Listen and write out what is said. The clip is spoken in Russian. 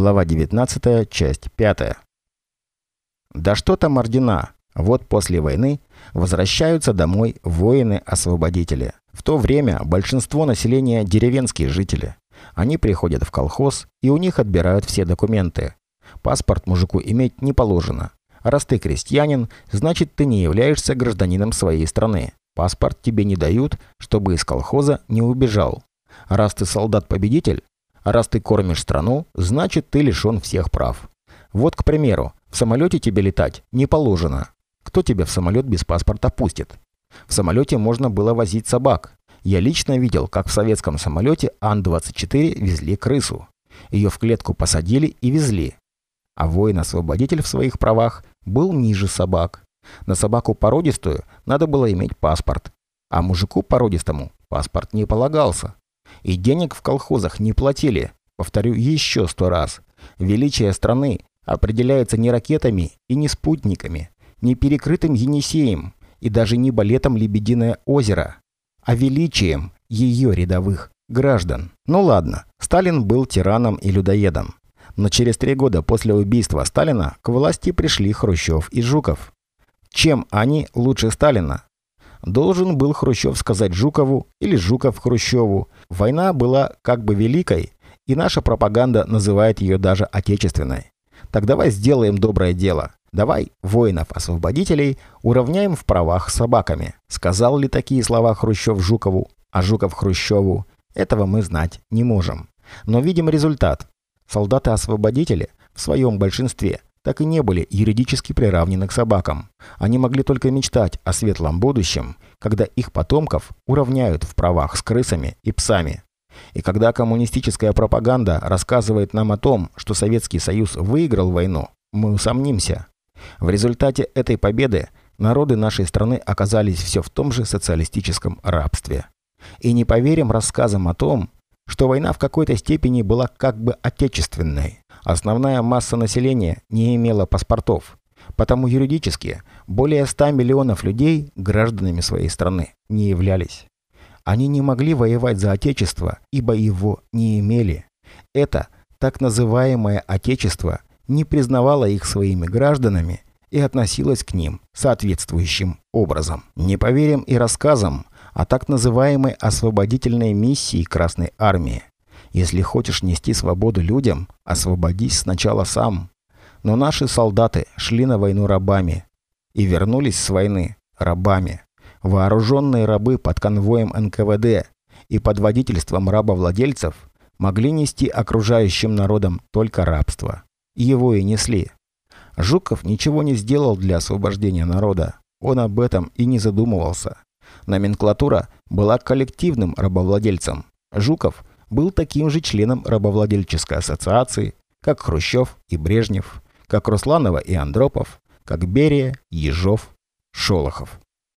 Глава 19, часть 5. Да что там ордена? Вот после войны возвращаются домой воины-освободители. В то время большинство населения – деревенские жители. Они приходят в колхоз, и у них отбирают все документы. Паспорт мужику иметь не положено. Раз ты крестьянин, значит ты не являешься гражданином своей страны. Паспорт тебе не дают, чтобы из колхоза не убежал. Раз ты солдат-победитель, раз ты кормишь страну, значит ты лишен всех прав. Вот, к примеру, в самолете тебе летать не положено. Кто тебя в самолет без паспорта пустит? В самолете можно было возить собак. Я лично видел, как в советском самолете Ан-24 везли крысу. Ее в клетку посадили и везли. А воин-освободитель в своих правах был ниже собак. На собаку породистую надо было иметь паспорт, а мужику породистому паспорт не полагался. И денег в колхозах не платили. Повторю еще сто раз. Величие страны определяется не ракетами и не спутниками, не перекрытым Енисеем и даже не балетом «Лебединое озеро», а величием ее рядовых граждан. Ну ладно, Сталин был тираном и людоедом. Но через три года после убийства Сталина к власти пришли Хрущев и Жуков. Чем они лучше Сталина? Должен был Хрущев сказать Жукову или Жуков Хрущеву. Война была как бы великой, и наша пропаганда называет ее даже отечественной. Так давай сделаем доброе дело. Давай воинов-освободителей уравняем в правах с собаками. Сказал ли такие слова Хрущев Жукову, а Жуков Хрущеву? Этого мы знать не можем. Но видим результат. Солдаты-освободители в своем большинстве так и не были юридически приравнены к собакам. Они могли только мечтать о светлом будущем, когда их потомков уравняют в правах с крысами и псами. И когда коммунистическая пропаганда рассказывает нам о том, что Советский Союз выиграл войну, мы усомнимся. В результате этой победы народы нашей страны оказались все в том же социалистическом рабстве. И не поверим рассказам о том, что война в какой-то степени была как бы отечественной. Основная масса населения не имела паспортов, потому юридически более 100 миллионов людей гражданами своей страны не являлись. Они не могли воевать за Отечество, ибо его не имели. Это так называемое Отечество не признавало их своими гражданами и относилось к ним соответствующим образом. Не поверим и рассказам о так называемой освободительной миссии Красной Армии. Если хочешь нести свободу людям, освободись сначала сам. Но наши солдаты шли на войну рабами и вернулись с войны рабами. Вооруженные рабы под конвоем НКВД и под водительством рабовладельцев могли нести окружающим народам только рабство. Его и несли. Жуков ничего не сделал для освобождения народа. Он об этом и не задумывался. Номенклатура была коллективным рабовладельцем. Жуков был таким же членом рабовладельческой ассоциации, как Хрущев и Брежнев, как Русланова и Андропов, как Берия, Ежов, Шолохов.